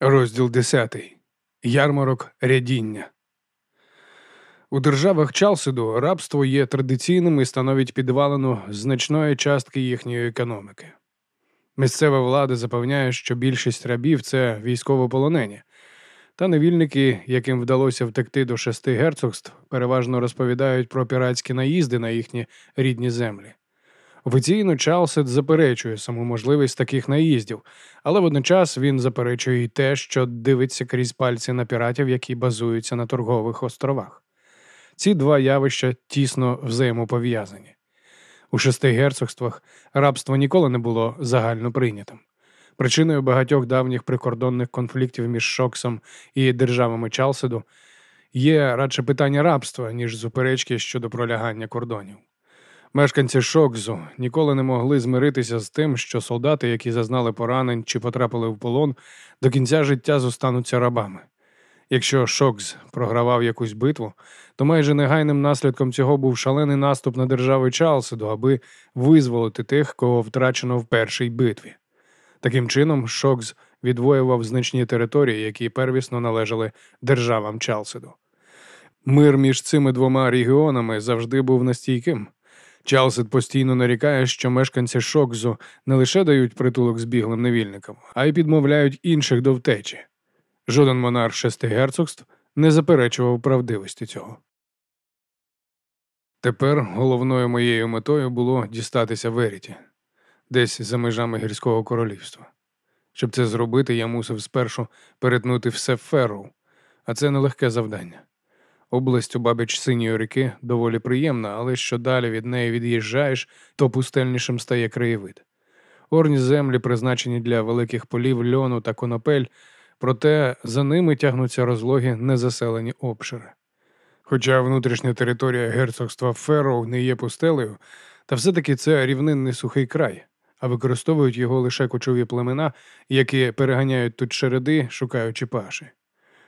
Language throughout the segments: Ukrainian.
Розділ 10. Ярмарок рядіння. У державах Чалсиду рабство є традиційним і становить підвалену значної частки їхньої економіки. Місцева влада запевняє, що більшість рабів це військовополонені, та невільники, яким вдалося втекти до шести герцогств, переважно розповідають про піратські наїзди на їхні рідні землі. Офіційно Чалсет заперечує саму можливість таких наїздів, але водночас він заперечує й те, що дивиться крізь пальці на піратів, які базуються на торгових островах. Ці два явища тісно взаємопов'язані. У шести герцогствах рабство ніколи не було загально прийнятим. Причиною багатьох давніх прикордонних конфліктів між Шоксом і державами Чалседу є радше питання рабства, ніж суперечки щодо пролягання кордонів. Мешканці Шокзу ніколи не могли змиритися з тим, що солдати, які зазнали поранень чи потрапили в полон, до кінця життя зостануться рабами. Якщо Шокз програвав якусь битву, то майже негайним наслідком цього був шалений наступ на держави Чалсиду, аби визволити тих, кого втрачено в першій битві. Таким чином, Шокз відвоював значні території, які первісно належали державам Чалсиду. Мир між цими двома регіонами завжди був настійким. Чалсет постійно нарікає, що мешканці Шокзу не лише дають притулок збіглим невільникам, а й підмовляють інших до втечі. Жоден монарх шести герцогств не заперечував правдивості цього. Тепер головною моєю метою було дістатися Веріті, десь за межами гірського королівства. Щоб це зробити, я мусив спершу перетнути все Ферроу, а це нелегке завдання. Область у бабіч синьої ріки доволі приємна, але що далі від неї від'їжджаєш, то пустельнішим стає краєвид. Орні землі призначені для великих полів льону та конопель, проте за ними тягнуться розлоги незаселені обшири. Хоча внутрішня територія герцогства Ферроу не є пустелею, та все-таки це рівнинний сухий край, а використовують його лише кочові племена, які переганяють тут череди, шукаючи паші.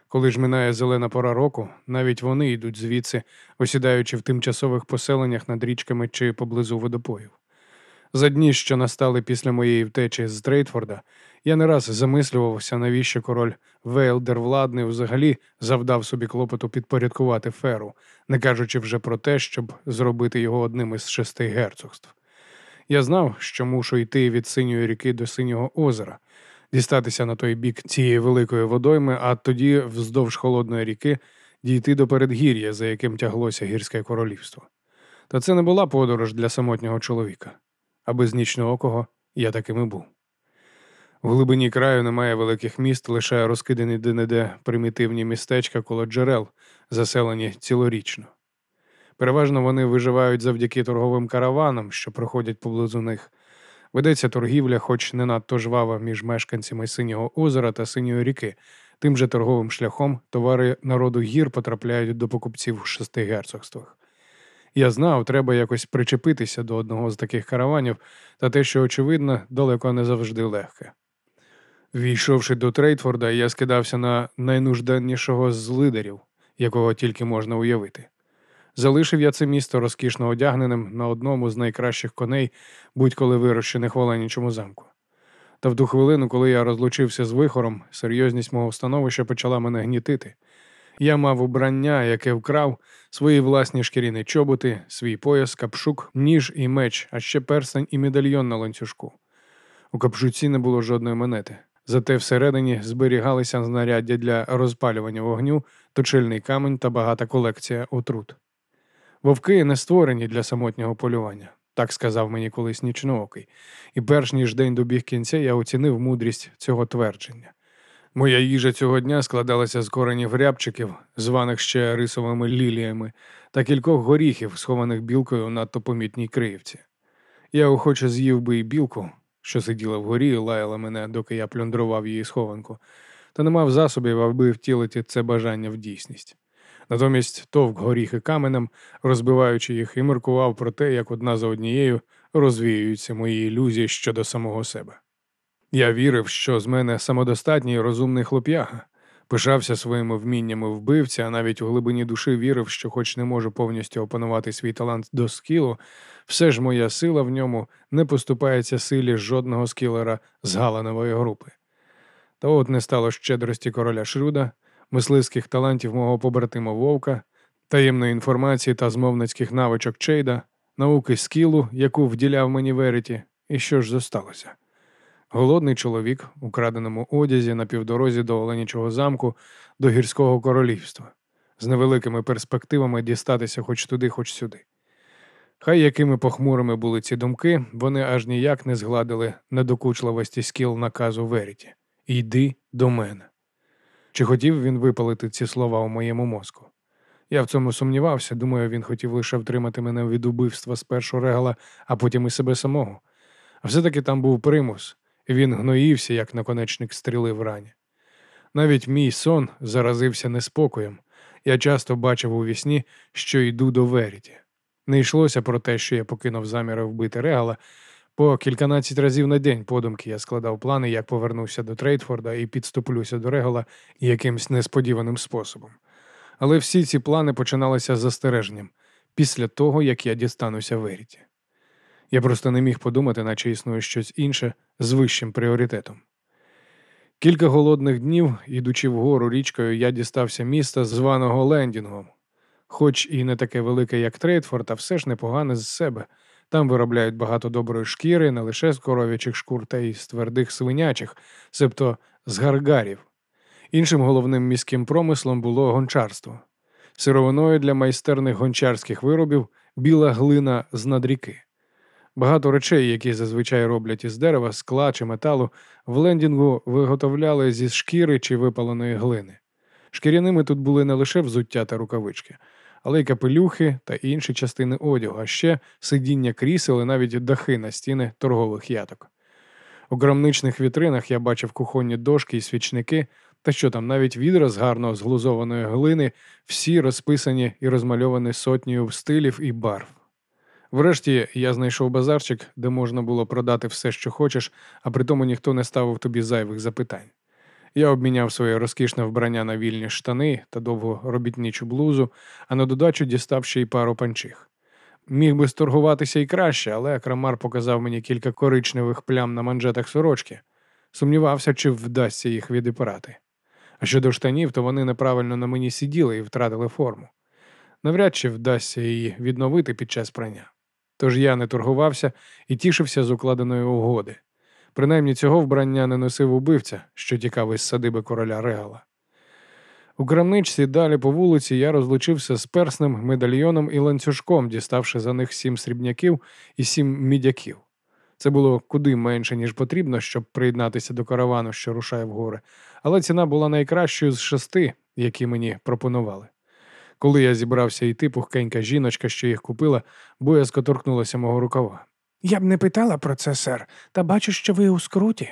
Коли ж минає зелена пора року, навіть вони йдуть звідси, осідаючи в тимчасових поселеннях над річками чи поблизу водопоїв. За дні, що настали після моєї втечі з Трейтфорда, я не раз замислювався, навіщо король Вейлдер владний взагалі завдав собі клопоту підпорядкувати феру, не кажучи вже про те, щоб зробити його одним із шести герцогств. Я знав, що мушу йти від синьої ріки до синього озера, дістатися на той бік цієї великої водойми, а тоді вздовж холодної ріки дійти до передгір'я, за яким тяглося гірське королівство. Та це не була подорож для самотнього чоловіка, а без нічноокого я таким і був. В глибині краю немає великих міст, лише розкидані де-не-де примітивні містечка коло джерел, заселені цілорічно. Переважно вони виживають завдяки торговим караванам, що проходять поблизу них, Ведеться торгівля, хоч не надто жвава між мешканцями синього озера та синьої ріки. Тим же торговим шляхом товари народу гір потрапляють до покупців у шести герцогствах. Я знав, треба якось причепитися до одного з таких караванів, та те, що очевидно, далеко не завжди легке. Війшовши до Трейтфорда, я скидався на найнужданнішого з лидерів, якого тільки можна уявити. Залишив я це місто розкішно одягненим на одному з найкращих коней, будь-коли вирощених в Оленічому замку. Та в ту хвилину, коли я розлучився з вихором, серйозність мого становища почала мене гнітити. Я мав убрання, яке вкрав, свої власні шкіряні чоботи, свій пояс, капшук, ніж і меч, а ще перстень і медальйон на ланцюжку. У капшуці не було жодної монети. Зате всередині зберігалися знаряддя для розпалювання вогню, точильний камень та багата колекція отрут. Вовки не створені для самотнього полювання, так сказав мені колись нічноокий, і перш ніж день добіг кінця, я оцінив мудрість цього твердження. Моя їжа цього дня складалася з коренів рябчиків, званих ще рисовими ліліями, та кількох горіхів, схованих білкою у надто помітній криївці. Я охоче з'їв би і білку, що сиділа вгорі і лаяла мене, доки я плюндрував її схованку, та не мав засобів, аби втілити це бажання в дійсність. Натомість товк горіхи каменем, розбиваючи їх, і міркував про те, як одна за однією розвіюються мої ілюзії щодо самого себе. Я вірив, що з мене самодостатній розумний хлоп'яга, пишався своїми вміннями вбивця, а навіть у глибині душі вірив, що, хоч не можу повністю опанувати свій талант до скілу, все ж моя сила в ньому не поступається силі жодного скілера з Галанової групи. Та от не стало щедрості короля Шрюда, мисливських талантів мого побратима Вовка, таємної інформації та змовницьких навичок Чейда, науки скілу, яку вділяв мені Веріті, і що ж зосталося? Голодний чоловік у краденому одязі на півдорозі до Оленячого замку до гірського королівства, з невеликими перспективами дістатися хоч туди, хоч сюди. Хай якими похмурими були ці думки, вони аж ніяк не згладили недокучливості скіл наказу Веріті. Йди до мене. Чи хотів він випалити ці слова у моєму мозку? Я в цьому сумнівався, думаю, він хотів лише втримати мене від убивства спершу регала, а потім і себе самого. А все-таки там був примус, і він гноївся, як наконечник стріли в рані. Навіть мій сон заразився неспокоєм. Я часто бачив у вісні, що йду до Веріті. Не йшлося про те, що я покинув заміри вбити регала. По кільканадцять разів на день подумки я складав плани, як повернуся до Трейтфорда і підступлюся до регала якимсь несподіваним способом. Але всі ці плани починалися з застереженням після того, як я дістануся Веріті. Я просто не міг подумати, наче існує щось інше з вищим пріоритетом. Кілька голодних днів, ідучи вгору річкою, я дістався міста, званого Лендінгом, хоч і не таке велике, як Трейтфорд, а все ж непогане з себе. Там виробляють багато доброї шкіри, не лише з коров'ячих шкур, та й з твердих свинячих, себто з гаргарів. Іншим головним міським промислом було гончарство. Сировиною для майстерних гончарських виробів біла глина з надріки. Багато речей, які зазвичай роблять із дерева, скла чи металу, в лендінгу виготовляли зі шкіри чи випаленої глини. Шкіряними тут були не лише взуття та рукавички, але й капелюхи та інші частини одягу, а ще сидіння крісел і навіть дахи на стіни торгових яток. У крамничних вітринах я бачив кухонні дошки і свічники, та що там навіть відра з гарно зглузованої глини, всі розписані і розмальовані сотнею стилів і барв. Врешті я знайшов базарчик, де можна було продати все, що хочеш, а при тому ніхто не ставив тобі зайвих запитань. Я обміняв своє розкішне вбрання на вільні штани та довгу робітничу блузу, а на додачу дістав ще й пару панчих. Міг би сторгуватися і краще, але Крамар показав мені кілька коричневих плям на манжетах сорочки. Сумнівався, чи вдасться їх відіпирати. А щодо штанів, то вони неправильно на мені сиділи і втратили форму. Навряд чи вдасться її відновити під час прання. Тож я не торгувався і тішився з укладеної угоди. Принаймні цього вбрання не носив убивця, що тікав із садиби короля Регала. У крамничці далі по вулиці я розлучився з перснем, медальйоном і ланцюжком, діставши за них сім срібняків і сім мідяків. Це було куди менше, ніж потрібно, щоб приєднатися до каравану, що рушає в гори, але ціна була найкращою з шести, які мені пропонували. Коли я зібрався йти, пухкенька жіночка, що їх купила, боязко торкнулася мого рукава. Я б не питала про це, сер, та бачу, що ви у скруті.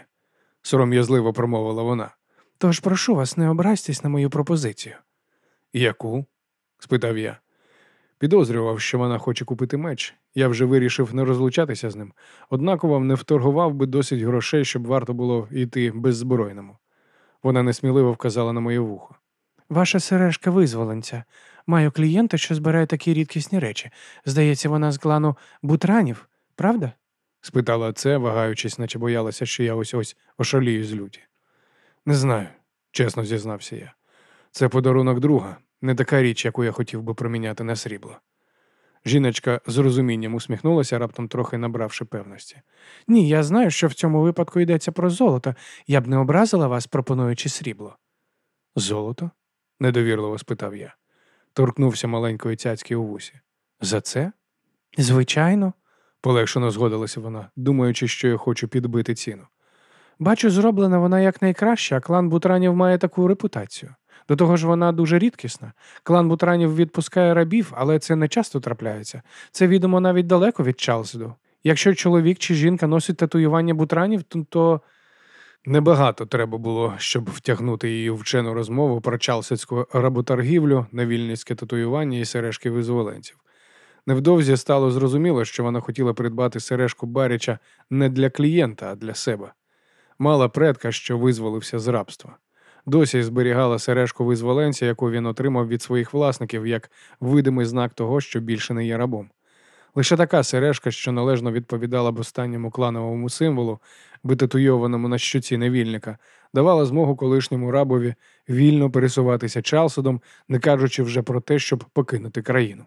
сором'язливо промовила вона. Тож прошу вас, не образьтесь на мою пропозицію. Яку? спитав я. Підозрював, що вона хоче купити меч. Я вже вирішив не розлучатися з ним, однаково не вторгував би досить грошей, щоб варто було йти беззбройному. Вона несміливо вказала на моє вухо. Ваша сережка визволенця. Маю клієнта, що збирає такі рідкісні речі. Здається, вона з клану бутранів, правда? спитала це, вагаючись, наче боялася, що я ось ось ошалію з люті. Не знаю, чесно зізнався я. Це подарунок друга, не така річ, яку я хотів би проміняти на срібло. Жіночка з розумінням усміхнулася, раптом трохи набравши певності. Ні, я знаю, що в цьому випадку йдеться про золото. Я б не образила вас, пропонуючи срібло. Золото? недовірливо спитав я. Торкнувся маленької цяцьки у вусі. За це? Звичайно, полегшено згодилася вона, думаючи, що я хочу підбити ціну. Бачу, зроблена вона якнайкраще, а клан Бутранів має таку репутацію. До того ж, вона дуже рідкісна. Клан Бутранів відпускає рабів, але це не часто трапляється. Це відомо навіть далеко від Чалсиду. Якщо чоловік чи жінка носить татуювання бутранів, то, то Небагато треба було, щоб втягнути її в вчену розмову про чалсицьку работоргівлю, невільницьке татуювання і сережки визволенців. Невдовзі стало зрозуміло, що вона хотіла придбати сережку Баріча не для клієнта, а для себе. Мала предка, що визволився з рабства. Досі зберігала сережку визволенця, яку він отримав від своїх власників, як видимий знак того, що більше не є рабом. Лише така сережка, що належно відповідала б останньому клановому символу, витатуйованому на щоці невільника, давала змогу колишньому рабові вільно пересуватися Чалсадом, не кажучи вже про те, щоб покинути країну.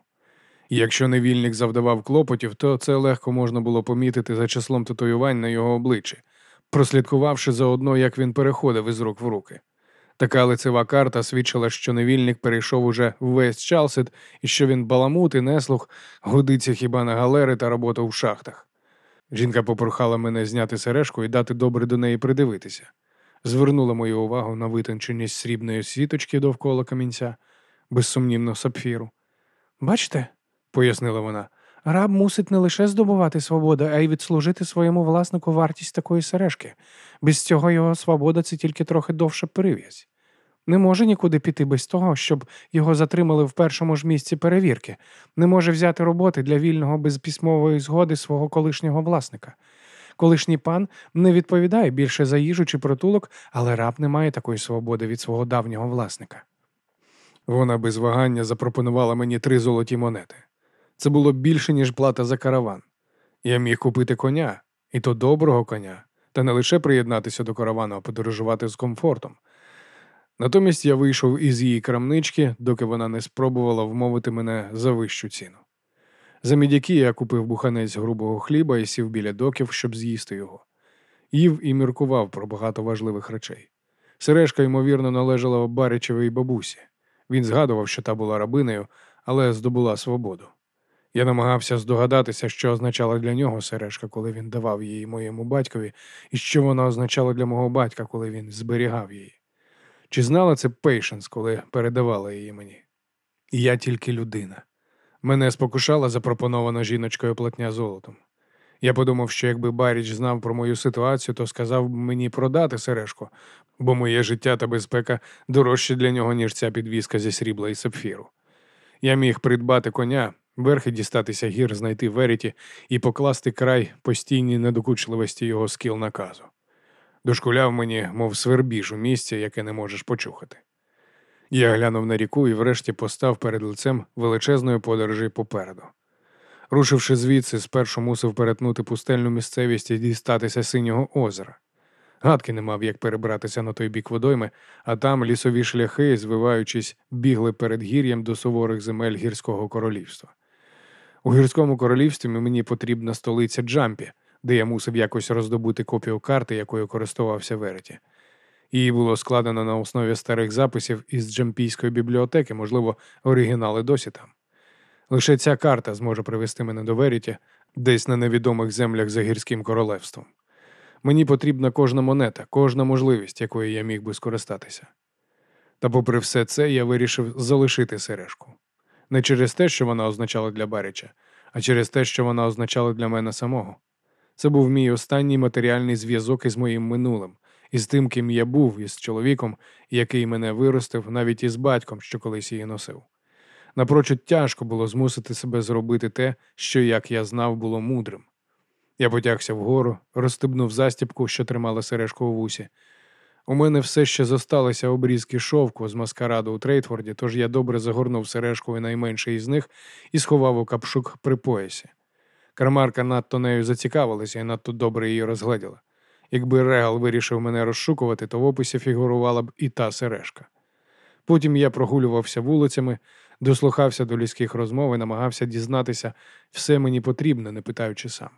Якщо невільник завдавав клопотів, то це легко можна було помітити за числом татуювань на його обличчі, прослідкувавши заодно, як він переходив із рук в руки. Така лицева карта свідчила, що невільник перейшов уже весь Чалсет і що він баламут і неслух, годиться хіба на галери та роботу в шахтах. Жінка попрохала мене зняти сережку і дати добре до неї придивитися. Звернула мою увагу на витонченість срібної світочки довкола камінця, безсумнівно сапфіру. Бачите, пояснила вона, раб мусить не лише здобувати свободу, а й відслужити своєму власнику вартість такої сережки. Без цього його свобода це тільки трохи довша прив'язь. Не може нікуди піти без того, щоб його затримали в першому ж місці перевірки, не може взяти роботи для вільного без письмової згоди свого колишнього власника. Колишній пан не відповідає більше за їжу чи притулок, але раб не має такої свободи від свого давнього власника. Вона без вагання запропонувала мені три золоті монети. Це було більше, ніж плата за караван. Я міг купити коня, і то доброго коня, та не лише приєднатися до каравану, а подорожувати з комфортом. Натомість я вийшов із її крамнички, доки вона не спробувала вмовити мене за вищу ціну. За мідяки я купив буханець грубого хліба і сів біля доків, щоб з'їсти його. Їв і міркував про багато важливих речей. Сережка, ймовірно, належала Баричевій бабусі. Він згадував, що та була рабинею, але здобула свободу. Я намагався здогадатися, що означала для нього сережка, коли він давав її моєму батькові, і що вона означала для мого батька, коли він зберігав її. Чи знала це Пейшенс, коли передавала її мені? Я тільки людина. Мене спокушала запропонована жіночкою платня золотом. Я подумав, що якби Баріч знав про мою ситуацію, то сказав б мені продати сережку, бо моє життя та безпека дорожче для нього, ніж ця підвіска зі срібла і сапфіру. Я міг придбати коня, верхи дістатися гір, знайти Веріті і покласти край постійній недокучливості його скіл наказу. Дошкуляв мені, мов свербіж у місці, яке не можеш почухати. Я глянув на ріку і врешті постав перед лицем величезної подорожі попереду. Рушивши звідси, спершу мусив перетнути пустельну місцевість і дістатися синього озера. Гадки не мав, як перебратися на той бік водойми, а там лісові шляхи, звиваючись, бігли перед гір'ям до суворих земель гірського королівства. У гірському королівстві мені потрібна столиця Джампі, де я мусив якось роздобути копію карти, якою користувався Вереті. Її було складено на основі старих записів із Джампійської бібліотеки, можливо, оригінали досі там. Лише ця карта зможе привести мене до Веріті, десь на невідомих землях за гірським королевством. Мені потрібна кожна монета, кожна можливість, якою я міг би скористатися. Та, попри все це, я вирішив залишити сережку. Не через те, що вона означала для Баріча, а через те, що вона означала для мене самого. Це був мій останній матеріальний зв'язок із моїм минулим, із тим, ким я був, із чоловіком, який мене виростив, навіть із батьком, що колись її носив. Напрочуд тяжко було змусити себе зробити те, що, як я знав, було мудрим. Я потягся вгору, розстебнув застібку, що тримала сережку у вусі. У мене все ще зосталися обрізки шовку з маскараду у Трейтфорді, тож я добре загорнув сережкою найменший із них і сховав у капшук при поясі. Кармарка надто нею зацікавилася і надто добре її розгледіла. Якби Регал вирішив мене розшукувати, то в описі фігурувала б і та сережка. Потім я прогулювався вулицями, дослухався до людських розмов і намагався дізнатися все мені потрібне, не питаючи сам.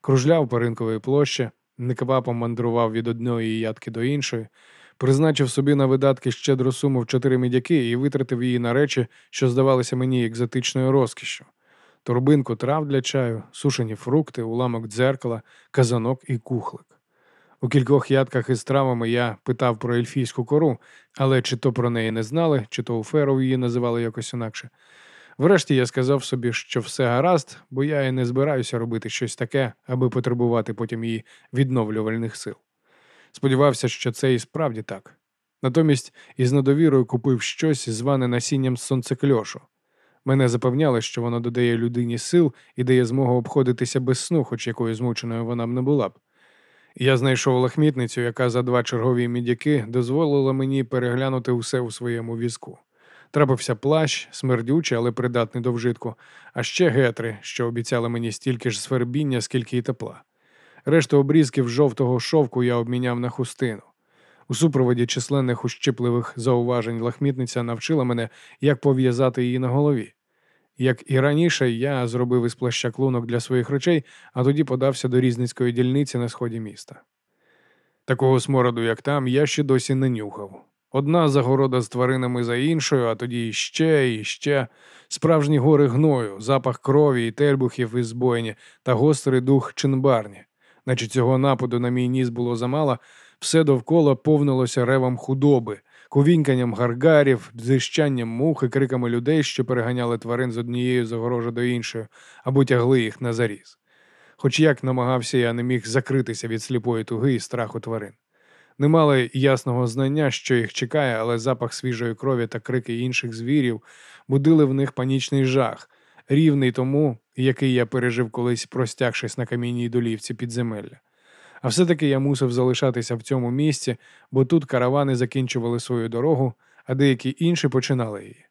Кружляв по ринковій площі, неквапом мандрував від одної ядки до іншої, призначив собі на видатки щедру суму в чотири мідяки і витратив її на речі, що здавалися мені екзотичною розкішшю. Торбинку трав для чаю, сушені фрукти, уламок дзеркала, казанок і кухлик. У кількох ядках із травами я питав про ельфійську кору, але чи то про неї не знали, чи то у феру її називали якось інакше. Врешті я сказав собі, що все гаразд, бо я і не збираюся робити щось таке, аби потребувати потім її відновлювальних сил. Сподівався, що це і справді так. Натомість із недовірою купив щось, зване насінням сонцекльошу. Мене запевняли, що воно додає людині сил і дає змогу обходитися без сну, хоч якою змученою вона б не була б. Я знайшов лахмітницю, яка за два чергові мідяки дозволила мені переглянути усе у своєму візку. Трапився плащ, смердючий, але придатний до вжитку, а ще гетри, що обіцяли мені стільки ж свербіння, скільки й тепла. Решту обрізків жовтого шовку я обміняв на хустину. У супроводі численних ущипливих зауважень лахмітниця навчила мене, як пов'язати її на голові. Як і раніше, я зробив із плаща клунок для своїх речей, а тоді подався до різницької дільниці на сході міста. Такого смороду, як там, я ще досі не нюхав. Одна загорода з тваринами за іншою, а тоді іще і ще. Справжні гори гною, запах крові і тельбухів із збойні та гострий дух чинбарні. Наче цього нападу на мій ніс було замало, все довкола повнилося ревом худоби, ковіньканням гаргарів, дзищанням мух і криками людей, що переганяли тварин з однієї загорожі до іншої, або тягли їх на заріз. Хоч як намагався, я не міг закритися від сліпої туги і страху тварин. Не мали ясного знання, що їх чекає, але запах свіжої крові та крики інших звірів будили в них панічний жах, рівний тому, який я пережив колись, простягшись на камінній долівці підземелля. А все-таки я мусив залишатися в цьому місці, бо тут каравани закінчували свою дорогу, а деякі інші починали її.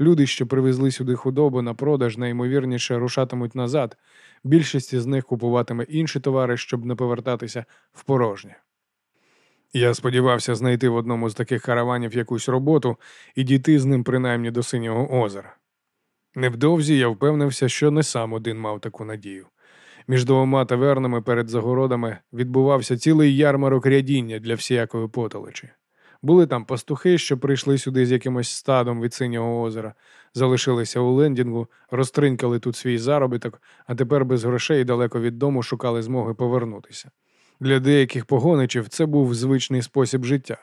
Люди, що привезли сюди худобу на продаж, найімовірніше рушатимуть назад. Більшість з них купуватиме інші товари, щоб не повертатися в порожнє. Я сподівався знайти в одному з таких караванів якусь роботу і дійти з ним принаймні до синього озера. Невдовзі я впевнився, що не сам один мав таку надію. Між двома тавернами перед загородами відбувався цілий ярмарок рядіння для всіякої потолочі. Були там пастухи, що прийшли сюди з якимось стадом від синього озера, залишилися у лендінгу, розтринкали тут свій заробіток, а тепер без грошей далеко від дому шукали змоги повернутися. Для деяких погоничів це був звичний спосіб життя.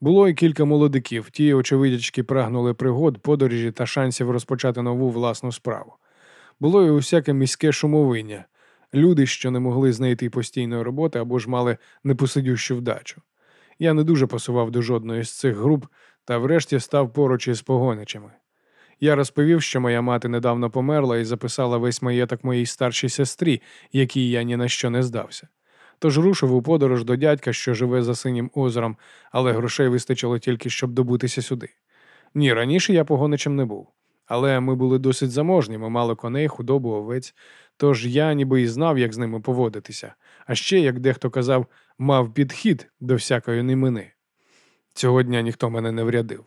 Було й кілька молодиків, ті, очевидячки, прагнули пригод, подорожі та шансів розпочати нову власну справу. Було й усяке міське шумовиння, люди, що не могли знайти постійної роботи або ж мали непосидющу вдачу. Я не дуже пасував до жодної з цих груп та врешті став поруч із погоничами. Я розповів, що моя мати недавно померла і записала весь маєток моїй старшій сестрі, якій я ні на що не здався. Тож рушив у подорож до дядька, що живе за синім озером, але грошей вистачило тільки, щоб добутися сюди. Ні, раніше я погоничем не був. Але ми були досить заможні, ми мали коней, худобу, овець, тож я ніби і знав, як з ними поводитися, а ще, як дехто казав, мав підхід до всякої немини. Цього дня ніхто мене не врядив.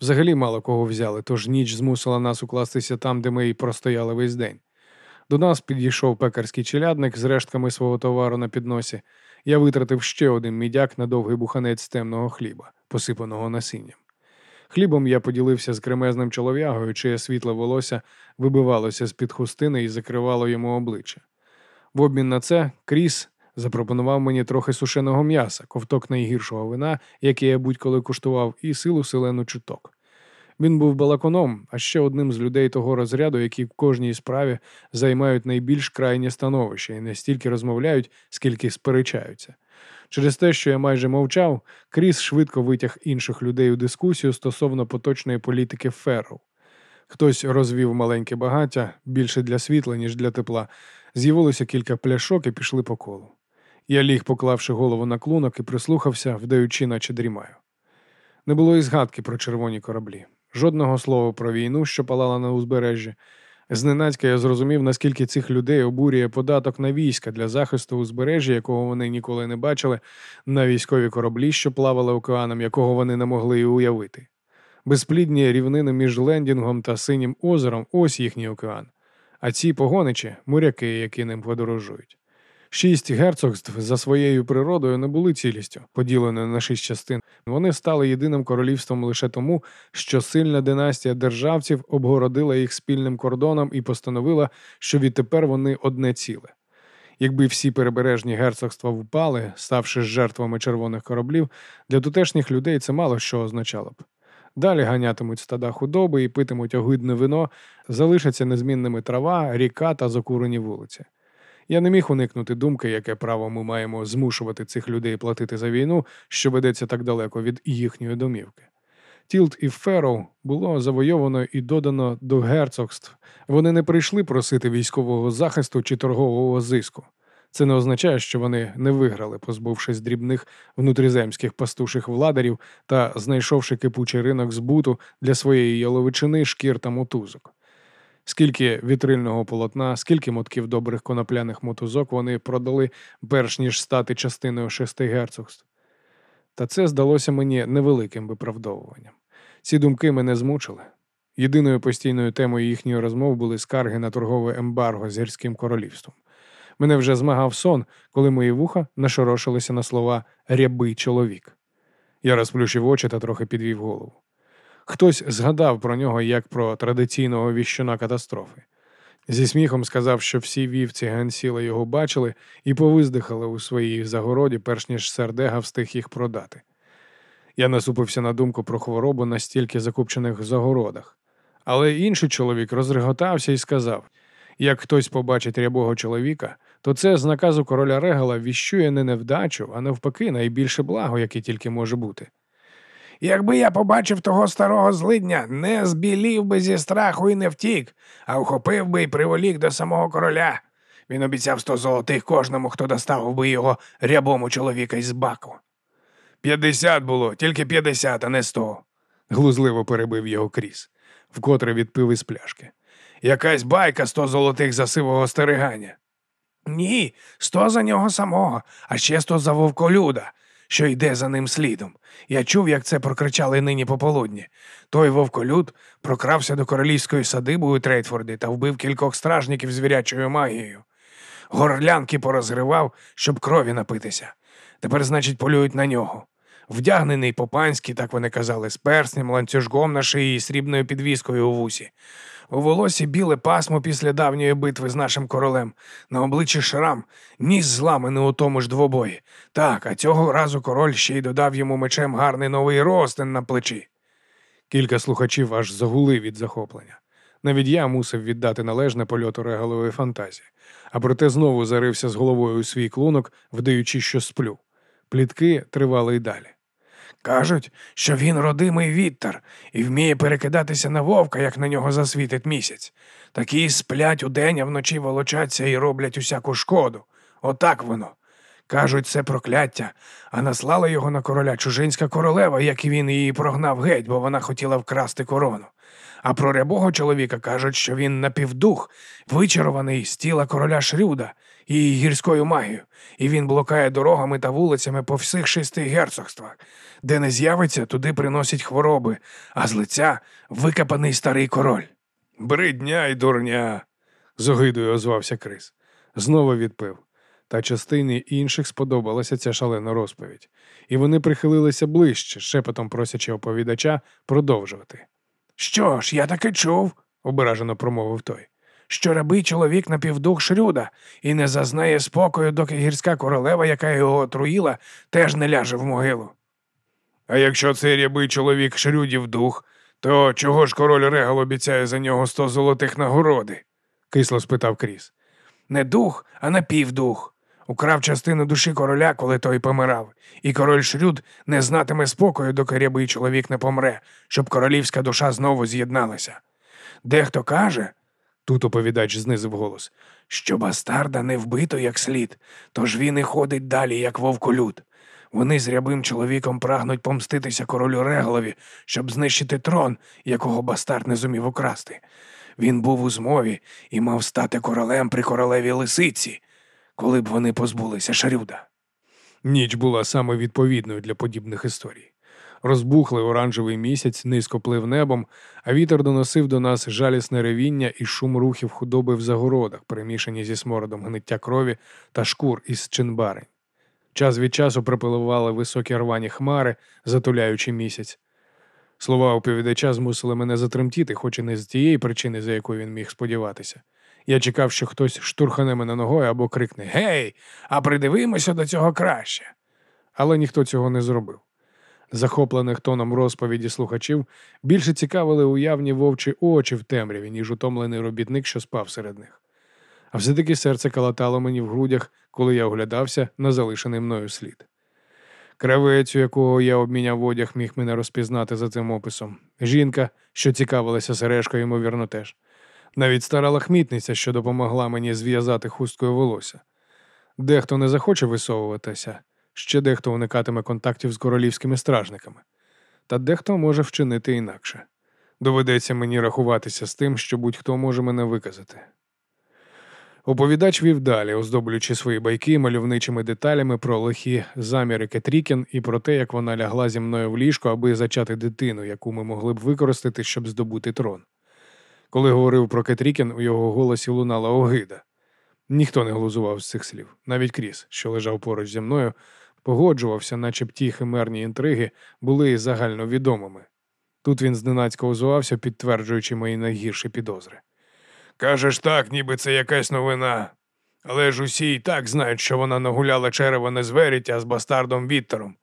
Взагалі мало кого взяли, тож ніч змусила нас укластися там, де ми й простояли весь день. До нас підійшов пекарський челядник з рештками свого товару на підносі. Я витратив ще один мідяк на довгий буханець темного хліба, посипаного насінням. Хлібом я поділився з кремезним чолов'ягою, чиє світле волосся вибивалося з під хустини і закривало йому обличчя. В обмін на це Кріс запропонував мені трохи сушеного м'яса, ковток найгіршого вина, яке я будь-коли куштував, і силу селену чуток. Він був балаконом, а ще одним з людей того розряду, які в кожній справі займають найбільш крайнє становище і не стільки розмовляють, скільки сперечаються. Через те, що я майже мовчав, Кріс швидко витяг інших людей у дискусію стосовно поточної політики Ферроу. Хтось розвів маленьке багаття більше для світла, ніж для тепла. З'явилося кілька пляшок і пішли по колу. Я ліг, поклавши голову на клунок і прислухався, вдаючи, наче дрімаю. Не було і згадки про червоні кораблі, жодного слова про війну, що палала на узбережжі. Зненацька я зрозумів, наскільки цих людей обурює податок на війська для захисту узбережжя, якого вони ніколи не бачили, на військові кораблі, що плавали океаном, якого вони не могли і уявити. Безплідні рівнини між Лендінгом та Синім озером ось їхній океан. А ці погоничі моряки, які ним подорожують. Шість герцогств за своєю природою не були цілістю, поділеною на шість частин. Вони стали єдиним королівством лише тому, що сильна династія державців обгородила їх спільним кордоном і постановила, що відтепер вони одне ціле. Якби всі перебережні герцогства впали, ставши жертвами червоних кораблів, для тутешніх людей це мало що означало б. Далі ганятимуть стада худоби і питимуть огидне вино, залишаться незмінними трава, ріка та закурені вулиці. Я не міг уникнути думки, яке право ми маємо змушувати цих людей платити за війну, що ведеться так далеко від їхньої домівки. Тілт і Ферроу було завойовано і додано до герцогств. Вони не прийшли просити військового захисту чи торгового зиску. Це не означає, що вони не виграли, позбувшись дрібних внутріземських пастуших владарів та знайшовши кипучий ринок збуту для своєї яловичини, шкір та мотузок. Скільки вітрильного полотна, скільки мотків добрих конопляних мотузок вони продали, перш ніж стати частиною шести герцогств. Та це здалося мені невеликим виправдовуванням. Ці думки мене змучили. Єдиною постійною темою їхньої розмов були скарги на торгове ембарго з гірським королівством. Мене вже змагав сон, коли мої вуха нашорошилися на слова рябий чоловік. Я розплющив очі та трохи підвів голову. Хтось згадав про нього як про традиційного віщуна катастрофи. Зі сміхом сказав, що всі вівці Гансіла його бачили і повиздихали у своїй загороді, перш ніж сердега встиг їх продати. Я насупився на думку про хворобу на стільки закупчених загородах. Але інший чоловік розреготався і сказав: як хтось побачить рябого чоловіка, то це з наказу короля Регала віщує не невдачу, а навпаки, найбільше благо, яке тільки може бути. Якби я побачив того старого злидня, не збілів би зі страху і не втік, а вхопив би і приволік до самого короля. Він обіцяв сто золотих кожному, хто доставив би його рябому чоловіка із баку. П'ятдесят було, тільки п'ятдесят, а не сто. Глузливо перебив його кріс, вкотре відпив із пляшки. Якась байка сто золотих за сивого стерегання. Ні, сто за нього самого, а ще сто за вовколюда, що йде за ним слідом. Я чув, як це прокричали нині пополудні. Той вовколюд прокрався до королівської садиби у Трейтфорді та вбив кількох стражників звірячою магією. Горлянки порозривав, щоб крові напитися. Тепер, значить, полюють на нього. Вдягнений по-панськи, так вони казали, з перснем, ланцюжком на шиї і срібною підвіскою у вусі. У волосі біле пасмо після давньої битви з нашим королем, на обличчі шрам, ніс зламаний у тому ж двобої. Так, а цього разу король ще й додав йому мечем гарний новий ростин на плечі. Кілька слухачів аж загули від захоплення. Навіть я мусив віддати належне польоту регалової фантазії, а проте знову зарився з головою у свій клунок, вдаючи, що сплю. Плітки тривали й далі. Кажуть, що він родимий віттер і вміє перекидатися на вовка, як на нього засвітить місяць. Такі сплять удень, а вночі волочаться і роблять усяку шкоду. Отак воно. Кажуть, це прокляття, а наслала його на короля чужинська королева, як і він її прогнав геть, бо вона хотіла вкрасти корону. А про рябого чоловіка кажуть, що він напівдух, вичарований з тіла короля Шрюда і гірською магією, і він блокає дорогами та вулицями по всіх шести герцогствах. Де не з'явиться, туди приносять хвороби, а з лиця викопаний старий король. Бридня й дурня, з огидою озвався Крис. Знову відпив. Та частині інших сподобалася ця шалена розповідь, і вони прихилилися ближче, шепотом просячи оповідача продовжувати. Що ж, я таки чув, ображено промовив той. Що рабий чоловік напівдух Шрюда і не зазнає спокою, доки гірська королева, яка його отруїла, теж не ляже в могилу. А якщо цей рябий чоловік Шрюдів дух, то чого ж король Регал обіцяє за нього сто золотих нагороди? кисло спитав Кріс. Не дух, а напівдух. Украв частину душі короля, коли той помирав, і король Шрюд не знатиме спокою, доки рябий чоловік не помре, щоб королівська душа знову з'єдналася. Дехто каже, тут оповідач знизив голос, що бастарда не вбито як слід, тож він і ходить далі, як вовколюд. Вони з рябим чоловіком прагнуть помститися королю Реглові, щоб знищити трон, якого бастард не зумів украсти. Він був у змові і мав стати королем при королеві лисиці, коли б вони позбулися Шарюда. Ніч була саме відповідною для подібних історій. Розбухлий оранжевий місяць низько плив небом, а вітер доносив до нас жалісне ревіння і шум рухів худоби в загородах, перемішані зі смородом гниття крові та шкур із чинбарень. Час від часу припиливали високі рвані хмари, затуляючи місяць. Слова оповідача змусили мене затремтіти, хоч і не з тієї причини, за якою він міг сподіватися. Я чекав, що хтось штурхане мене ногою або крикне Гей, а придивимося до цього краще. Але ніхто цього не зробив. Захоплених тоном розповіді слухачів більше цікавили уявні вовчі очі в темряві, ніж утомлений робітник, що спав серед них. А все-таки серце калатало мені в грудях, коли я оглядався на залишений мною слід. Кравець, у якого я обміняв одяг, міг мене розпізнати за цим описом. Жінка, що цікавилася сережкою, ймовірно, теж. Навіть стара лахмітниця, що допомогла мені зв'язати хусткою волосся. Дехто не захоче висовуватися, ще дехто уникатиме контактів з королівськими стражниками, та дехто може вчинити інакше. Доведеться мені рахуватися з тим, що будь-хто може мене виказати. Оповідач вів далі, оздоблюючи свої байки мальовничими деталями про лихі заміри Кетрікін і про те, як вона лягла зі мною в ліжко, аби зачати дитину, яку ми могли б використати, щоб здобути трон. Коли говорив про Кетрікін, у його голосі лунала огида. Ніхто не глузував з цих слів, навіть Кріс, що лежав поруч зі мною, погоджувався, наче б ті химерні інтриги були загальновідомими. Тут він зненацька озувався, підтверджуючи мої найгірші підозри. Кажеш так, ніби це якась новина. Але ж усі і так знають, що вона нагуляла черева не з Веріті, а з бастардом Віттером.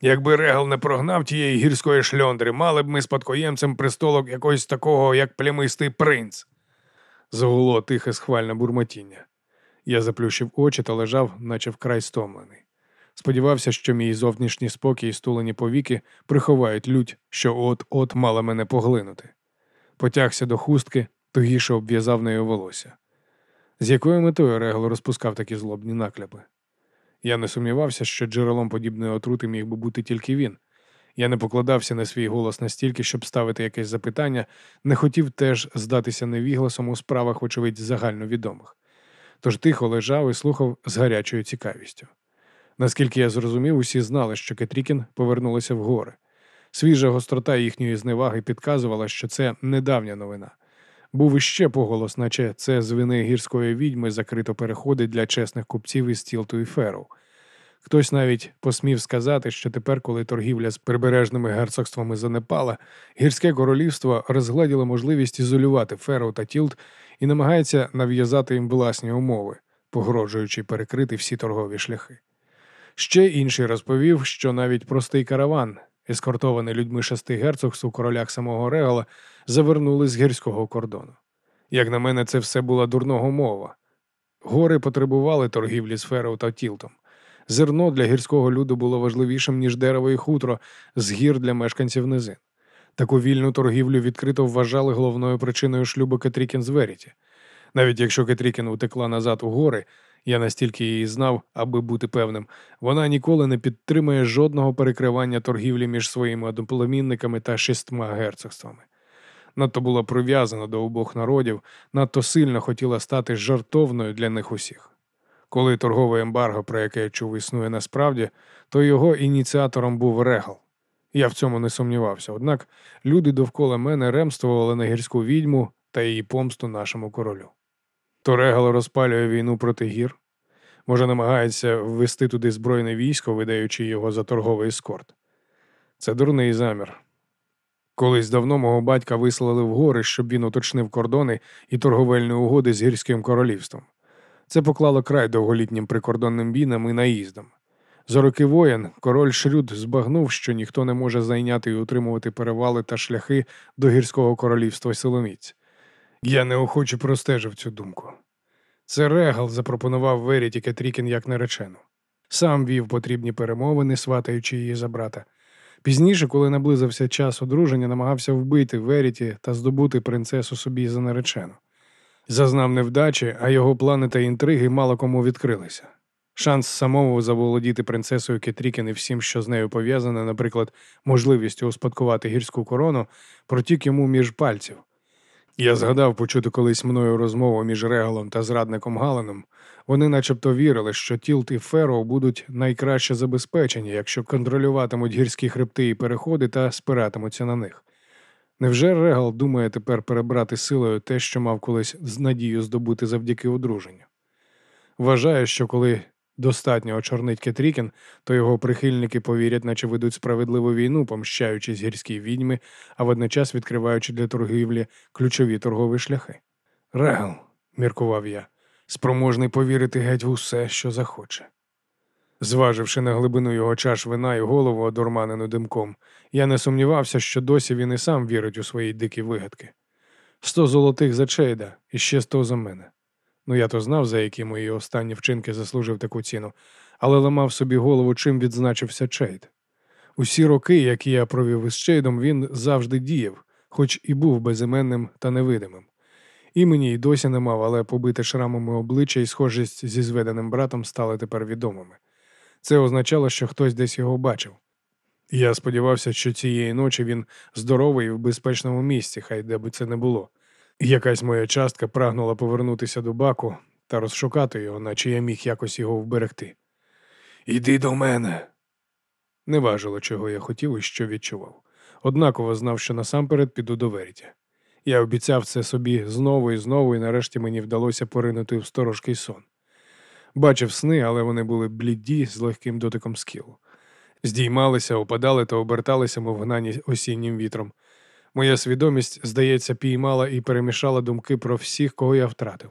Якби Регал не прогнав тієї гірської шльондри, мали б ми спадкоємцем престолок якогось такого, як плямистий принц. Загуло тихе схвальне бурмотіння. Я заплющив очі та лежав, наче вкрай стомлений. Сподівався, що мій зовнішній спокій і стулені повіки приховають лють, що от-от мала мене поглинути. Потягся до хустки, тугіше обв'язав нею волосся. З якою метою Регал розпускав такі злобні накляпи? Я не сумнівався, що джерелом подібної отрути міг би бути тільки він. Я не покладався на свій голос настільки, щоб ставити якесь запитання, не хотів теж здатися невігласом у справах, очевидь, загальновідомих. Тож тихо лежав і слухав з гарячою цікавістю. Наскільки я зрозумів, усі знали, що Кетрікін повернулася в гори. Свіжа гострота їхньої зневаги підказувала, що це недавня новина. Був іще поголос, наче це з вини гірської відьми закрито переходи для чесних купців із Тілту і Феру. Хтось навіть посмів сказати, що тепер, коли торгівля з прибережними герцогствами занепала, гірське королівство розгладіло можливість ізолювати Феру та Тілт і намагається нав'язати їм власні умови, погрожуючи перекрити всі торгові шляхи. Ще інший розповів, що навіть простий караван, ескортований людьми шести герцогств у королях самого Регала, завернули з гірського кордону. Як на мене, це все була дурного мова. Гори потребували торгівлі з Ферою та Тілтом. Зерно для гірського люду було важливішим, ніж дерево і хутро з гір для мешканців низин. Таку вільну торгівлю відкрито вважали головною причиною шлюбу Кетрікін з Веріті. Навіть якщо Кетрікін утекла назад у гори, я настільки її знав, аби бути певним, вона ніколи не підтримує жодного перекривання торгівлі між своїми одноплемінниками та шістьма герцогствами. Надто була прив'язана до обох народів, надто сильно хотіла стати жартовною для них усіх. Коли торгове ембарго, про яке я чув, існує насправді, то його ініціатором був Регал. Я в цьому не сумнівався, однак люди довкола мене ремствували на гірську відьму та її помсту нашому королю. То Регал розпалює війну проти гір, може, намагається ввести туди збройне військо, видаючи його за торговий ескорт. Це дурний замір. Колись давно мого батька вислали в гори, щоб він уточнив кордони і торговельні угоди з гірським королівством. Це поклало край довголітнім прикордонним війнам і наїздам. За роки воєн король Шрюд збагнув, що ніхто не може зайняти і утримувати перевали та шляхи до гірського королівства силоміць. Я неохоче простежив цю думку. Це Регал запропонував Веріті Кетрікін як наречену. Сам вів потрібні перемовини, сватаючи її за брата. Пізніше, коли наблизився час одруження, намагався вбити Веріті та здобути принцесу собі за наречену. Зазнав невдачі, а його плани та інтриги мало кому відкрилися. Шанс самому заволодіти принцесою Кетрікін і всім, що з нею пов'язане, наприклад, можливістю успадкувати гірську корону, протік йому між пальців. Я згадав почути колись мною розмову між Регалом та зрадником Галеном. Вони начебто вірили, що Тілт і Феро будуть найкраще забезпечені, якщо контролюватимуть гірські хребти і переходи та спиратимуться на них. Невже Регал думає тепер перебрати силою те, що мав колись з надією здобути завдяки одруженню? Вважаю, що коли достатньо очорнить Кетрікін, то його прихильники повірять, наче ведуть справедливу війну, помщаючись гірській відьми, а водночас відкриваючи для торгівлі ключові торгові шляхи. Регал, міркував я, спроможний повірити геть в усе, що захоче. Зваживши на глибину його чаш вина і голову одурманену димком, я не сумнівався, що досі він і сам вірить у свої дикі вигадки. Сто золотих за Чейда і ще сто за мене. Ну я то знав, за які мої останні вчинки заслужив таку ціну, але ламав собі голову, чим відзначився Чейд. Усі роки, які я провів із Чейдом, він завжди діяв, хоч і був безіменним та невидимим. Імені й досі не мав, але побите шрамами обличчя і схожість зі зведеним братом стали тепер відомими. Це означало, що хтось десь його бачив. Я сподівався, що цієї ночі він здоровий і в безпечному місці, хай де би це не було. Якась моя частка прагнула повернутися до баку та розшукати його, наче я міг якось його вберегти. Іди до мене. Не важило, чого я хотів і що відчував. Однаково знав, що насамперед піду до Веріті. Я обіцяв це собі знову і знову, і нарешті мені вдалося поринути в сторожкий сон. Бачив сни, але вони були бліді з легким дотиком Скіллу. Здіймалися, опадали та оберталися, мов гнані осіннім вітром. Моя свідомість, здається, піймала і перемішала думки про всіх, кого я втратив.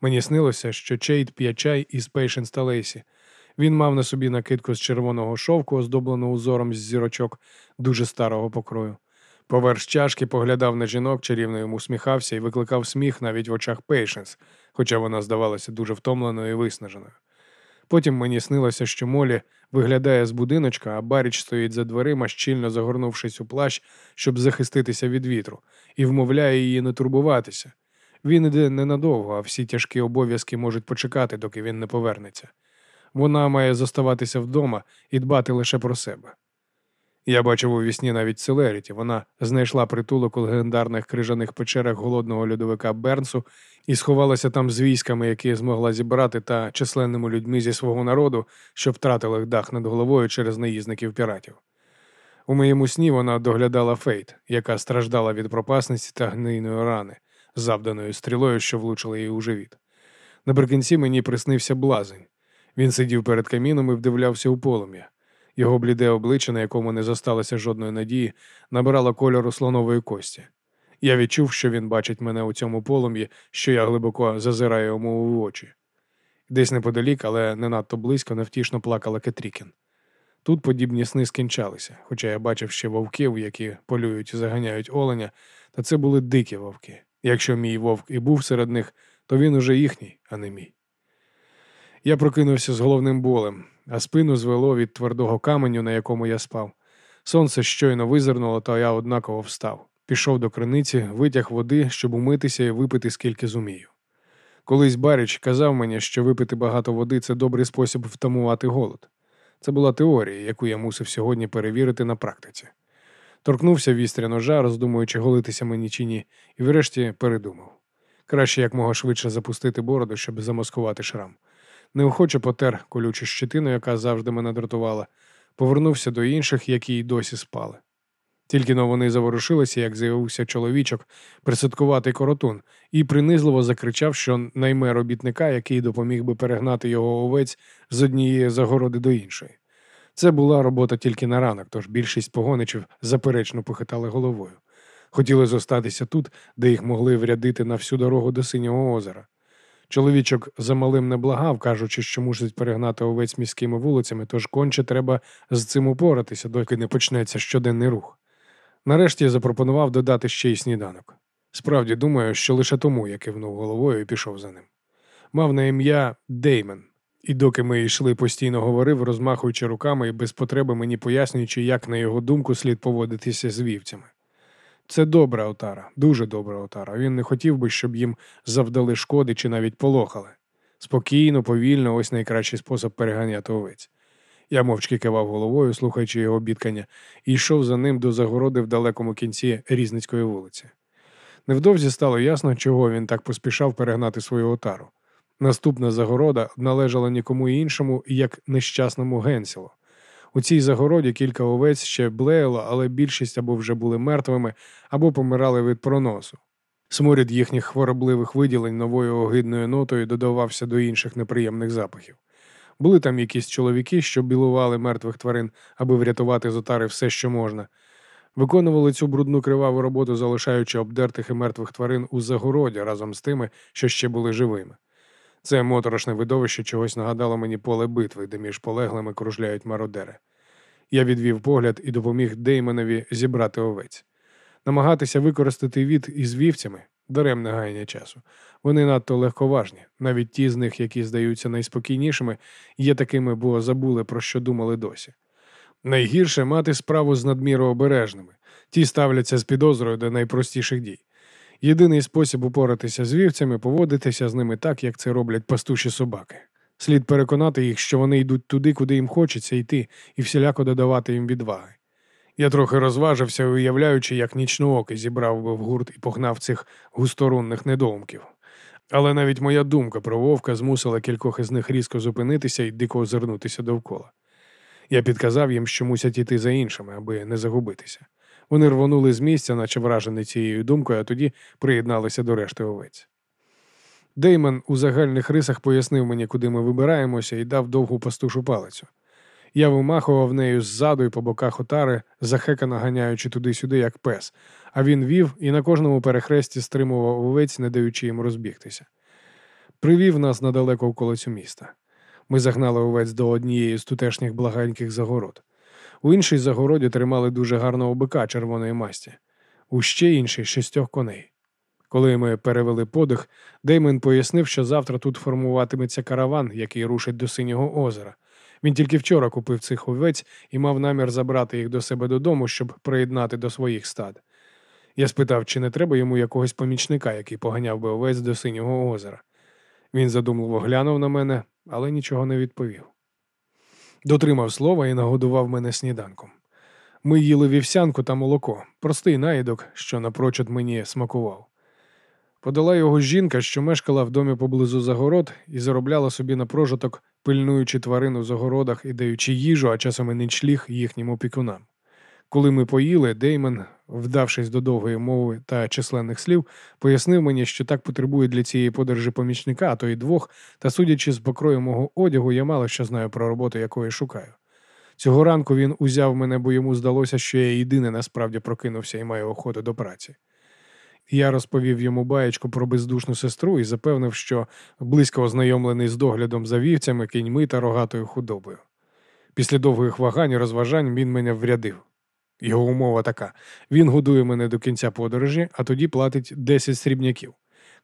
Мені снилося, що Чейд п'є чай із Пейшенс та Лейсі. Він мав на собі накидку з червоного шовку, оздоблену узором з зірочок дуже старого покрою. Поверх чашки поглядав на жінок, чарівно йому усміхався і викликав сміх навіть в очах Пейшенс, хоча вона здавалася дуже втомленою і виснаженою. Потім мені снилося, що Молі виглядає з будиночка, а Баріч стоїть за дверима, щільно загорнувшись у плащ, щоб захиститися від вітру, і вмовляє її не турбуватися. Він іде ненадовго, а всі тяжкі обов'язки можуть почекати, доки він не повернеться. Вона має зоставатися вдома і дбати лише про себе. Я бачив у вісні навіть Селеріті. Вона знайшла притулок у легендарних крижаних печерах голодного льодовика Бернсу і сховалася там з військами, які змогла зібрати, та численними людьми зі свого народу, що втратили дах над головою через наїзників піратів. У моєму сні вона доглядала Фейт, яка страждала від пропасниці та гнийної рани, завданої стрілою, що влучила її у живіт. Наприкінці мені приснився блазень. Він сидів перед каміном і вдивлявся у полум'я. Його бліде обличчя, на якому не зосталося жодної надії, набирало кольору слонової кості. Я відчув, що він бачить мене у цьому полум'ї, що я глибоко зазираю йому в очі. Десь неподалік, але не надто близько, невтішно плакала Кетрікін. Тут подібні сни скінчалися, хоча я бачив ще вовків, які полюють і заганяють оленя, та це були дикі вовки. Якщо мій вовк і був серед них, то він уже їхній, а не мій. Я прокинувся з головним болем, а спину звело від твердого каменю, на якому я спав. Сонце щойно визирнуло, то я однаково встав. Пішов до криниці, витяг води, щоб умитися і випити скільки зумію. Колись Баріч казав мені, що випити багато води це добрий спосіб втамувати голод. Це була теорія, яку я мусив сьогодні перевірити на практиці. Торкнувся вістря ножа, роздумуючи, голитися мені чи ні, і врешті передумав. Краще якмога швидше запустити бороду, щоб замаскувати шрам. Неохоче потер колючу щитину, яка завжди мене дратувала, повернувся до інших, які й досі спали. Тільки но вони заворушилися, як з'явився чоловічок, присадкуватий коротун, і принизливо закричав, що найме робітника, який допоміг би перегнати його овець з однієї загороди до іншої. Це була робота тільки на ранок, тож більшість погоничів заперечно похитали головою. Хотіли зостатися тут, де їх могли врядити на всю дорогу до синього озера. Чоловічок замалим не благав, кажучи, що мусить перегнати овець міськими вулицями, тож конче треба з цим упоратися, доки не почнеться щоденний рух. Нарешті я запропонував додати ще й сніданок. Справді думаю, що лише тому я кивнув головою і пішов за ним. Мав на ім'я Деймен, і доки ми йшли, постійно говорив, розмахуючи руками і без потреби мені пояснюючи, як на його думку слід поводитися з вівцями. Це добра отара, дуже добра отара. Він не хотів би, щоб їм завдали шкоди чи навіть полохали. Спокійно, повільно, ось найкращий спосіб переганяти овець. Я мовчки кивав головою, слухаючи його бідкання, і йшов за ним до загороди в далекому кінці Різницької вулиці. Невдовзі стало ясно, чого він так поспішав перегнати свою отару. Наступна загорода належала нікому іншому, як нещасному Генсілу. У цій загороді кілька овець ще блеяло, але більшість або вже були мертвими, або помирали від проносу. Сморід їхніх хворобливих виділень новою огидною нотою додавався до інших неприємних запахів. Були там якісь чоловіки, що білували мертвих тварин, аби врятувати з отари все, що можна. Виконували цю брудну криваву роботу, залишаючи обдертих і мертвих тварин у загороді разом з тими, що ще були живими. Це моторошне видовище чогось нагадало мені поле битви, де між полеглими кружляють мародери. Я відвів погляд і допоміг Деймонові зібрати овець. Намагатися використати від із вівцями даремне гаяння часу. Вони надто легковажні, навіть ті з них, які здаються найспокійнішими, є такими, бо забули, про що думали досі. Найгірше мати справу з надміру обережними, ті ставляться з підозрою до найпростіших дій. Єдиний спосіб упоратися з вівцями поводитися з ними так, як це роблять пастуші собаки. Слід переконати їх, що вони йдуть туди, куди їм хочеться йти, і всіляко додавати їм відваги. Я трохи розважився, уявляючи, як нічноокий зібрав би в гурт і погнав цих густорунних недоумків. Але навіть моя думка про вовка змусила кількох із них різко зупинитися і дико озирнутися довкола. Я підказав їм, що мусять іти за іншими, аби не загубитися. Вони рвонули з місця, наче вражені цією думкою, а тоді приєдналися до решти овець. Деймон у загальних рисах пояснив мені, куди ми вибираємося, і дав довгу пастушу палицю. Я вимахував нею ззаду і по боках отари, захекано ганяючи туди-сюди, як пес, а він вів і на кожному перехресті стримував овець, не даючи їм розбігтися. Привів нас на далеку околицю міста. Ми загнали овець до однієї з тутешніх благеньких загород. У іншій загороді тримали дуже гарного бика червоної масті, у ще іншій шістьох коней. Коли ми перевели подих, Деймен пояснив, що завтра тут формуватиметься караван, який рушить до синього озера. Він тільки вчора купив цих овець і мав намір забрати їх до себе додому, щоб приєднати до своїх стад. Я спитав, чи не треба йому якогось помічника, який поганяв би овець до синього озера. Він задумливо глянув на мене, але нічого не відповів. Дотримав слова і нагодував мене сніданком. Ми їли вівсянку та молоко, простий наїдок, що напрочуд мені смакував. Подала його жінка, що мешкала в домі поблизу загород і заробляла собі на прожиток, пильнуючи тварину в загородах і даючи їжу, а часом і нічліг їхнім опікунам. Коли ми поїли, Деймон, вдавшись до довгої мови та численних слів, пояснив мені, що так потребує для цієї подорожі помічника, а то й двох, та судячи з покрою мого одягу, я мало що знаю про роботу, якої шукаю. Цього ранку він узяв мене, бо йому здалося, що я єдине насправді прокинувся і маю охоту до праці. Я розповів йому баєчку про бездушну сестру і запевнив, що близько ознайомлений з доглядом за вівцями, кіньми та рогатою худобою. Після довгих вагань і розважань він мене врядив. Його умова така: він годує мене до кінця подорожі, а тоді платить 10 срібняків.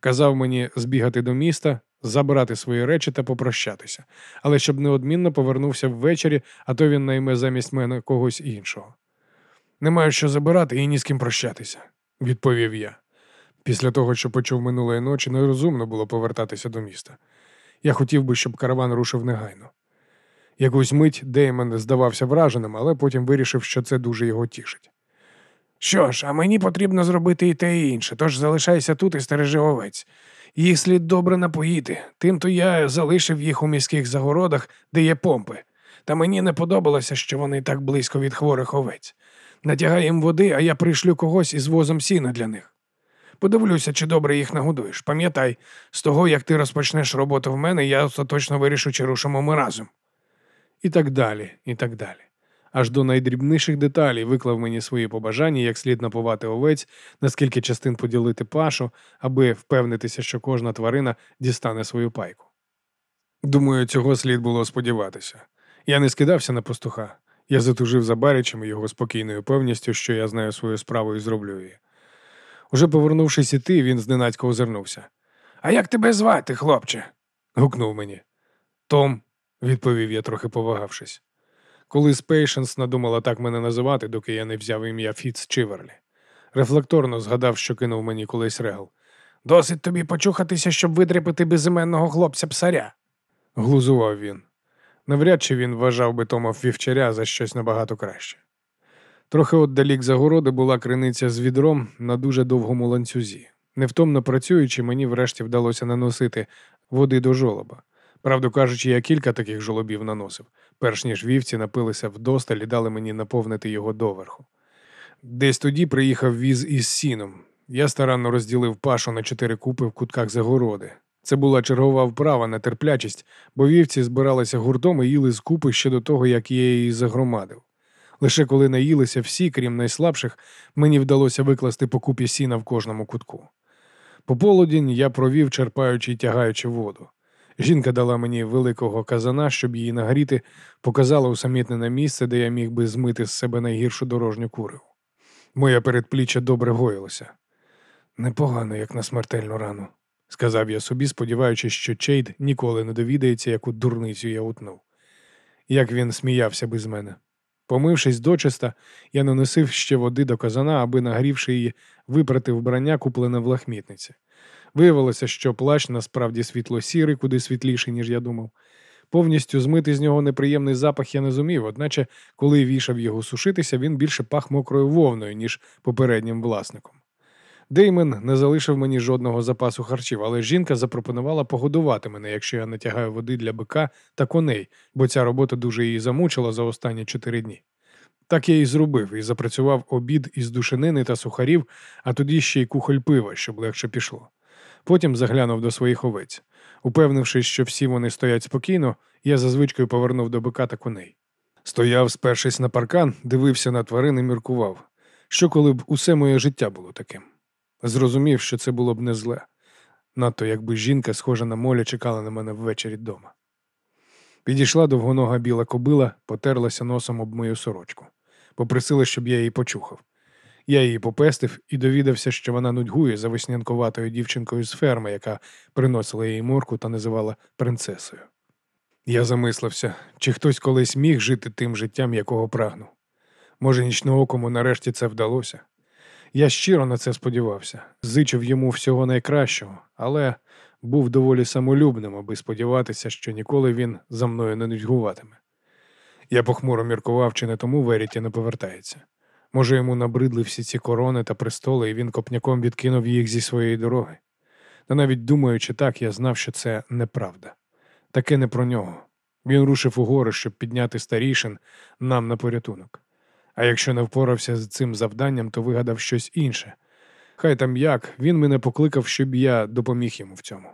Казав мені збігати до міста, забрати свої речі та попрощатися, але щоб неодмінно повернувся ввечері, а то він найме замість мене когось іншого. Не маю що забирати і ні з ким прощатися, відповів я. Після того, що почув минулої ночі, нерозумно було повертатися до міста. Я хотів би, щоб караван рушив негайно. Якусь мить Деймон здавався враженим, але потім вирішив, що це дуже його тішить. Що ж, а мені потрібно зробити і те і інше, тож залишайся тут і стережи овець. Їх слід добре напоїти. Тимто я залишив їх у міських загородах, де є помпи. Та мені не подобалося, що вони так близько від хворих овець. Натягай їм води, а я прийшлю когось із возом сіна для них. Подивлюся, чи добре їх нагодуєш. Пам'ятай, з того, як ти розпочнеш роботу в мене, я остаточно вирішу, чи рушимо ми разом. І так далі, і так далі. Аж до найдрібніших деталей виклав мені свої побажання, як слід напувати овець, наскільки частин поділити пашу, аби впевнитися, що кожна тварина дістане свою пайку. Думаю, цього слід було сподіватися. Я не скидався на пастуха. Я затужив за Барічем і його спокійною певністю, що я знаю свою справу і зроблю її. Уже повернувшись іти, він зненацька озирнувся. А як тебе звати, хлопче? Гукнув мені. Том, відповів я, трохи повагавшись. Колись Пейшенс надумала так мене називати, доки я не взяв ім'я Фітц Чивелрі. Рефлекторно згадав, що кинув мені колись Регал. Досить тобі почухатися, щоб видряпати безіменного хлопця псаря. Глузував він. Навряд чи він вважав би Тома вівчаря за щось набагато краще. Трохи отдалік загороди була криниця з відром на дуже довгому ланцюзі. Невтомно працюючи, мені врешті вдалося наносити води до жолоба. Правду кажучи, я кілька таких жолобів наносив, перш ніж вівці напилися вдосталь і дали мені наповнити його доверху. Десь тоді приїхав віз із сіном. Я старанно розділив пашу на чотири купи в кутках загороди. Це була чергова вправа на терплячість, бо вівці збиралися гуртом і їли з купи ще до того, як я її загромадив. Лише коли наїлися всі, крім найслабших, мені вдалося викласти по купі сіна в кожному кутку. Пополудінь я провів, черпаючи й тягаючи воду. Жінка дала мені великого казана, щоб її нагріти, показала усамітнене місце, де я міг би змити з себе найгіршу дорожню куриву. Моє передпліччя добре гоїлося. Непогано, як на смертельну рану, сказав я собі, сподіваючись, що Чейд ніколи не довідається, яку дурницю я утнув. Як він сміявся би з мене. Помившись дочиста, я наносив ще води до казана, аби, нагрівши її, випрати вбрання, куплене в лахмітниці. Виявилося, що плащ насправді світло-сірий, куди світліший, ніж я думав. Повністю змити з нього неприємний запах я не зумів, одначе, коли вішав його сушитися, він більше пах мокрою вовною, ніж попереднім власником. Деймен не залишив мені жодного запасу харчів, але жінка запропонувала погодувати мене, якщо я натягаю води для бика та коней, бо ця робота дуже її замучила за останні чотири дні. Так я і зробив і запрацював обід із душенини та сухарів, а тоді ще й кухоль пива, щоб легше пішло. Потім заглянув до своїх овець. Упевнившись, що всі вони стоять спокійно, я за звичкою повернув до бика та коней. Стояв, спершись на паркан, дивився на тварин і міркував, що коли б усе моє життя було таким. Зрозумів, що це було б не зле. Надто якби жінка, схожа на молі, чекала на мене ввечері вдома. Підійшла довгонога біла кобила, потерлася носом об мою сорочку. Попросила, щоб я її почухав. Я її попестив і довідався, що вона нудьгує за веснянкуватою дівчинкою з ферми, яка приносила їй морку та називала принцесою. Я замислився, чи хтось колись міг жити тим життям, якого прагнув. Може, нічноокому нарешті це вдалося. Я щиро на це сподівався, зичив йому всього найкращого, але був доволі самолюбним, аби сподіватися, що ніколи він за мною не нудьгуватиме. Я похмуро міркував, чи не тому Веріті не повертається. Може, йому набридли всі ці корони та престоли, і він копняком відкинув їх зі своєї дороги. Та навіть думаючи так, я знав, що це неправда. Таке не про нього. Він рушив у гори, щоб підняти старішин нам на порятунок. А якщо не впорався з цим завданням, то вигадав щось інше. Хай там як, він мене покликав, щоб я допоміг йому в цьому.